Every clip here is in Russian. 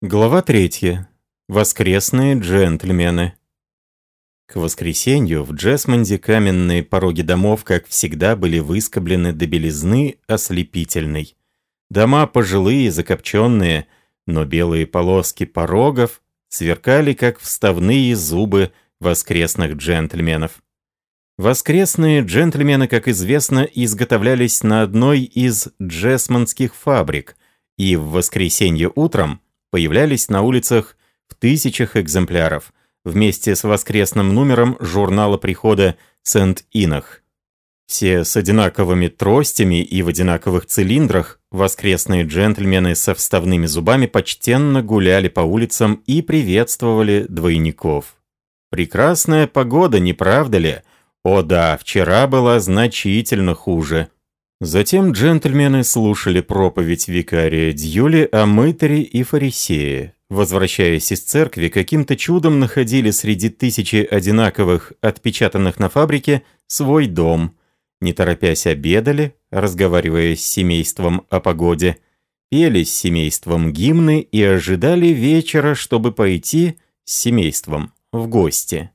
Глава третья. Воскресные джентльмены. К воскресенью в Джесмонде каменные пороги домов, как всегда, были выскоблены до белизны ослепительной. Дома пожилые, закопченные, но белые полоски порогов сверкали, как вставные зубы воскресных джентльменов. Воскресные джентльмены, как известно, изготовлялись на одной из джесмондских фабрик, и в воскресенье утром появлялись на улицах в тысячах экземпляров, вместе с воскресным номером журнала прихода «Сент-Инах». Все с одинаковыми тростями и в одинаковых цилиндрах, воскресные джентльмены со вставными зубами почтенно гуляли по улицам и приветствовали двойников. Прекрасная погода, не правда ли? О да, вчера была значительно хуже. Затем джентльмены слушали проповедь викария Дьюли о мытаре и фарисее. Возвращаясь из церкви, каким-то чудом находили среди тысячи одинаковых, отпечатанных на фабрике, свой дом. Не торопясь обедали, разговаривая с семейством о погоде, пели с семейством гимны и ожидали вечера, чтобы пойти с семейством в гости.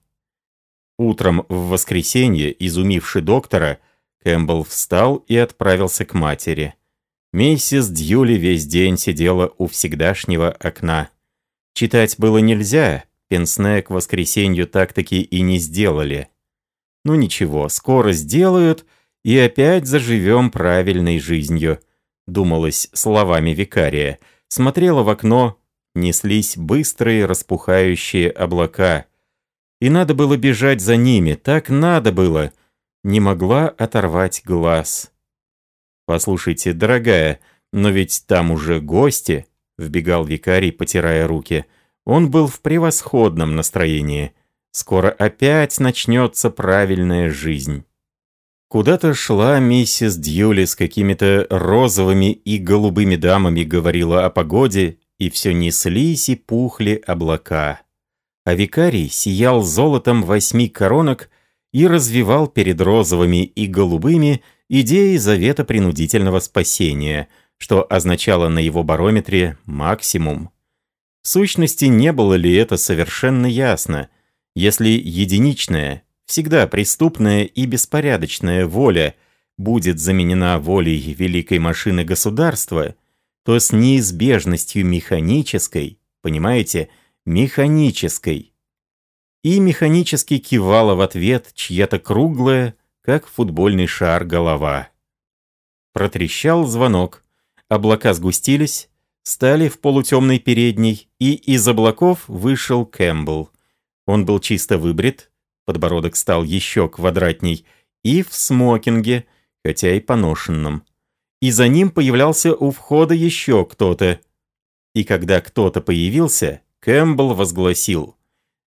Утром в воскресенье, изумивший доктора, Кэмпбелл встал и отправился к матери. Миссис Дьюли весь день сидела у всегдашнего окна. Читать было нельзя, пенсне к воскресенью так-таки и не сделали. Ну ничего, скоро сделают, и опять заживем правильной жизнью, думалось словами викария. Смотрела в окно, неслись быстрые распухающие облака. И надо было бежать за ними, так надо было. Не могла оторвать глаз. «Послушайте, дорогая, но ведь там уже гости», — вбегал викарий, потирая руки. Он был в превосходном настроении. Скоро опять начнется правильная жизнь. Куда-то шла миссис Дьюли с какими-то розовыми и голубыми дамами, говорила о погоде, и все неслись и пухли облака. А викарий сиял золотом восьми коронок и развивал перед розовыми и голубыми идеи завета принудительного спасения, что означало на его барометре максимум. В сущности, не было ли это совершенно ясно, если единичная, всегда преступная и беспорядочная воля будет заменена волей великой машины государства – то с неизбежностью механической, понимаете, механической. И механически кивала в ответ чья-то круглая, как футбольный шар, голова. Протрещал звонок, облака сгустились, стали в полутемной передней, и из облаков вышел Кэмпбелл. Он был чисто выбрит, подбородок стал еще квадратней, и в смокинге, хотя и поношенном и за ним появлялся у входа еще кто-то. И когда кто-то появился, Кэмпбелл возгласил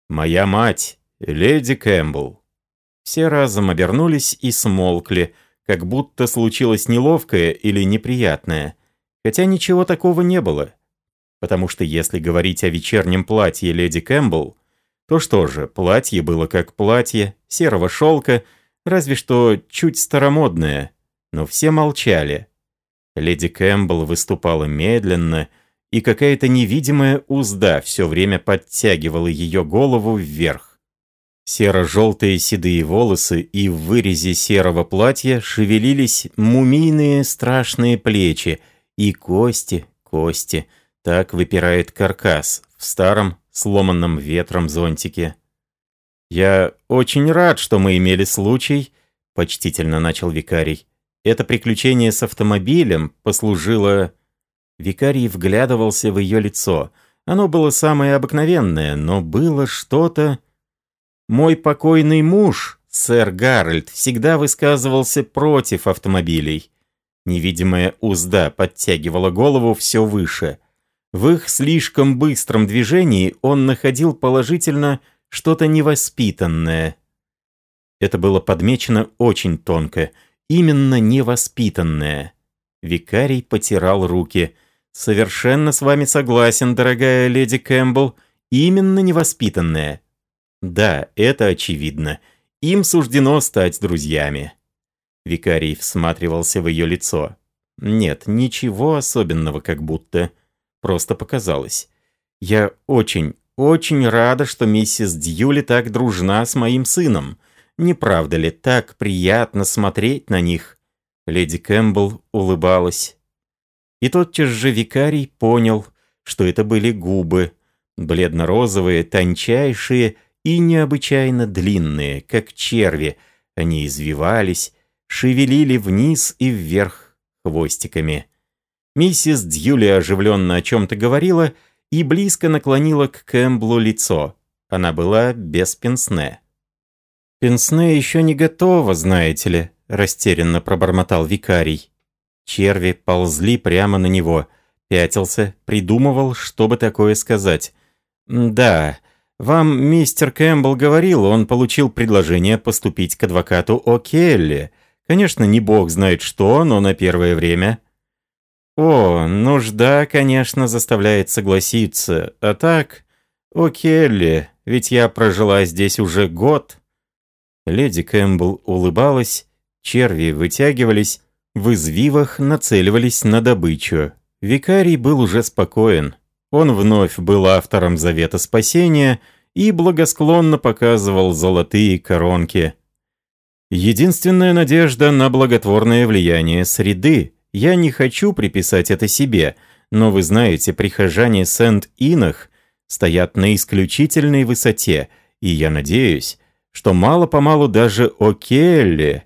«Моя мать, леди Кэмпбелл». Все разом обернулись и смолкли, как будто случилось неловкое или неприятное, хотя ничего такого не было. Потому что если говорить о вечернем платье леди Кэмпбелл, то что же, платье было как платье, серого шелка, разве что чуть старомодное, но все молчали. Леди Кэмпбелл выступала медленно, и какая-то невидимая узда все время подтягивала ее голову вверх. Серо-желтые седые волосы и в вырезе серого платья шевелились мумийные страшные плечи и кости, кости. Так выпирает каркас в старом, сломанном ветром зонтике. «Я очень рад, что мы имели случай», — почтительно начал викарий, это приключение с автомобилем послужило... Викарий вглядывался в ее лицо. Оно было самое обыкновенное, но было что-то... Мой покойный муж, сэр Гарольд, всегда высказывался против автомобилей. Невидимая узда подтягивала голову все выше. В их слишком быстром движении он находил положительно что-то невоспитанное. Это было подмечено очень тонко — именно невоспитанная. Викарий потирал руки. «Совершенно с вами согласен, дорогая леди Кэмпбелл, именно невоспитанная». «Да, это очевидно. Им суждено стать друзьями». Викарий всматривался в ее лицо. Нет, ничего особенного как будто. Просто показалось. Я очень, очень рада, что миссис Дьюли так дружна с моим сыном. Не правда ли, так приятно смотреть на них?» Леди Кэмпбелл улыбалась. И тотчас же викарий понял, что это были губы, бледно-розовые, тончайшие и необычайно длинные, как черви. Они извивались, шевелили вниз и вверх хвостиками. Миссис Дьюли оживленно о чем-то говорила и близко наклонила к Кэмблу лицо. Она была без пенсне. «Пенсне еще не готово, знаете ли», — растерянно пробормотал викарий. Черви ползли прямо на него. Пятился, придумывал, чтобы такое сказать. «Да, вам мистер Кэмпбелл говорил, он получил предложение поступить к адвокату О'Келли. Конечно, не бог знает что, но на первое время...» «О, нужда, конечно, заставляет согласиться. А так, О'Келли, ведь я прожила здесь уже год». Леди Кэмпбелл улыбалась, черви вытягивались, в извивах нацеливались на добычу. Викарий был уже спокоен. Он вновь был автором Завета Спасения и благосклонно показывал золотые коронки. Единственная надежда на благотворное влияние среды. Я не хочу приписать это себе, но вы знаете, прихожане Сент-Инах стоят на исключительной высоте, и я надеюсь, что мало-помалу даже О'Келли...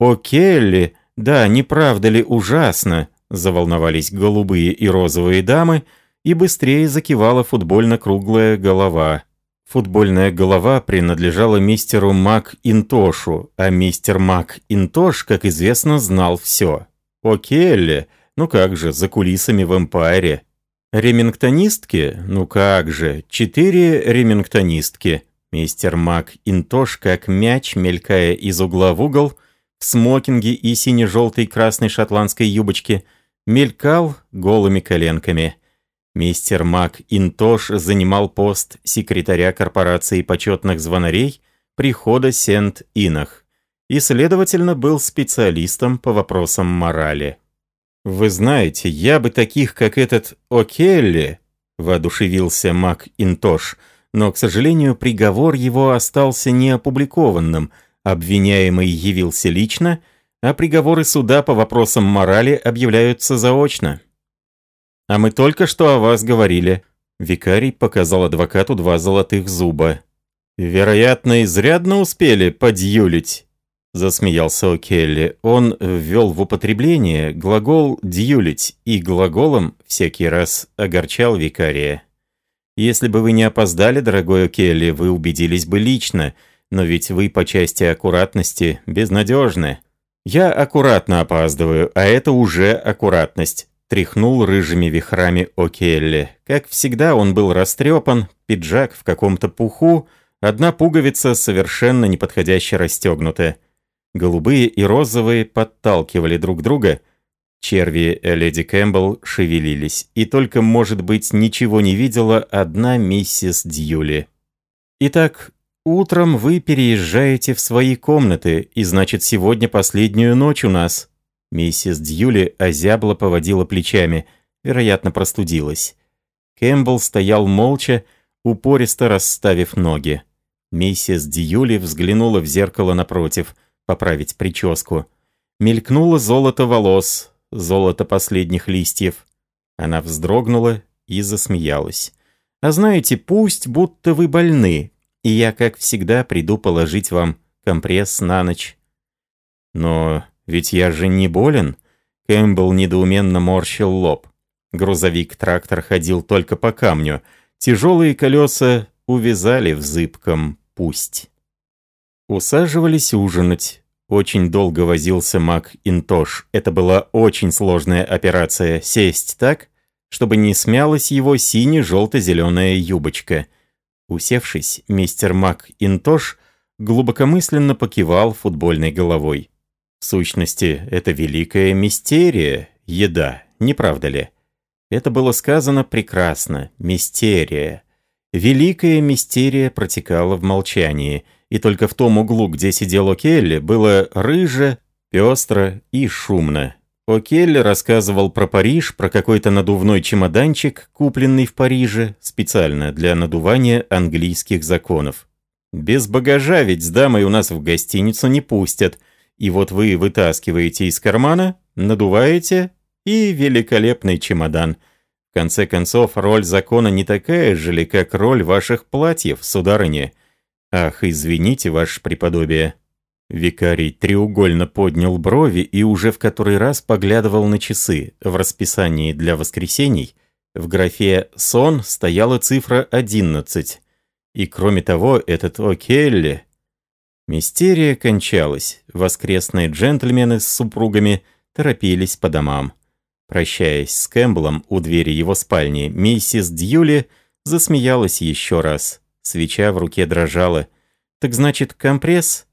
О'Келли «Да, не правда ли ужасно?» – заволновались голубые и розовые дамы, и быстрее закивала футбольно-круглая голова. Футбольная голова принадлежала мистеру Мак Интошу, а мистер Мак Интош, как известно, знал все. О Келли, ну как же, за кулисами в Эмпайре. Ремингтонистки? Ну как же, четыре ремингтонистки. Мистер Мак Интош, как мяч, мелькая из угла в угол, в смокинге и сине-желтой красной шотландской юбочке, мелькал голыми коленками. Мистер Мак Интош занимал пост секретаря корпорации почетных звонарей прихода Сент-Инах и, следовательно, был специалистом по вопросам морали. «Вы знаете, я бы таких, как этот О'Келли», — воодушевился Мак Интош, но, к сожалению, приговор его остался неопубликованным — Обвиняемый явился лично, а приговоры суда по вопросам морали объявляются заочно. «А мы только что о вас говорили». Викарий показал адвокату два золотых зуба. «Вероятно, изрядно успели подъюлить», — засмеялся О'Келли. Он ввел в употребление глагол «дьюлить» и глаголом всякий раз огорчал викария. «Если бы вы не опоздали, дорогой О'Келли, вы убедились бы лично», но ведь вы по части аккуратности безнадежны. Я аккуратно опаздываю, а это уже аккуратность. Тряхнул рыжими вихрами О'Келли. Как всегда, он был растрепан, пиджак в каком-то пуху, одна пуговица совершенно неподходяще расстегнута. Голубые и розовые подталкивали друг друга. Черви леди Кэмпбелл шевелились, и только, может быть, ничего не видела одна миссис Дьюли. Итак, «Утром вы переезжаете в свои комнаты, и значит, сегодня последнюю ночь у нас». Миссис Дьюли озябла поводила плечами, вероятно, простудилась. Кэмпбелл стоял молча, упористо расставив ноги. Миссис Дьюли взглянула в зеркало напротив, поправить прическу. Мелькнуло золото волос, золото последних листьев. Она вздрогнула и засмеялась. «А знаете, пусть будто вы больны, и я, как всегда, приду положить вам компресс на ночь». «Но ведь я же не болен?» Кэмпбелл недоуменно морщил лоб. Грузовик-трактор ходил только по камню. Тяжелые колеса увязали в зыбком пусть. Усаживались ужинать. Очень долго возился Мак Интош. Это была очень сложная операция. Сесть так, чтобы не смялась его сине-желто-зеленая юбочка — Усевшись, мистер Мак Интош глубокомысленно покивал футбольной головой. В сущности, это великая мистерия, еда, не правда ли? Это было сказано прекрасно, мистерия. Великая мистерия протекала в молчании, и только в том углу, где сидел О'Келли, было рыже, пестро и шумно. О'Келли рассказывал про Париж, про какой-то надувной чемоданчик, купленный в Париже, специально для надувания английских законов. Без багажа ведь с дамой у нас в гостиницу не пустят. И вот вы вытаскиваете из кармана, надуваете, и великолепный чемодан. В конце концов, роль закона не такая же ли, как роль ваших платьев, сударыня. Ах, извините, ваше преподобие. Викарий треугольно поднял брови и уже в который раз поглядывал на часы. В расписании для воскресений в графе «сон» стояла цифра 11. И кроме того, этот О'Келли... Мистерия кончалась. Воскресные джентльмены с супругами торопились по домам. Прощаясь с Кэмпбеллом у двери его спальни, миссис Дьюли засмеялась еще раз. Свеча в руке дрожала. «Так значит, компресс?»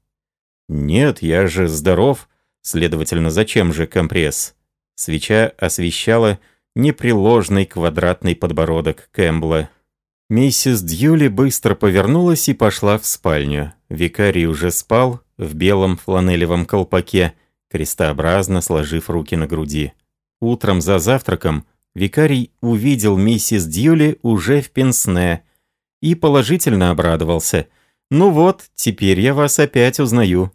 «Нет, я же здоров. Следовательно, зачем же компресс?» Свеча освещала непреложный квадратный подбородок Кэмпбелла. Миссис Дьюли быстро повернулась и пошла в спальню. Викарий уже спал в белом фланелевом колпаке, крестообразно сложив руки на груди. Утром за завтраком викарий увидел миссис Дьюли уже в пенсне и положительно обрадовался. «Ну вот, теперь я вас опять узнаю.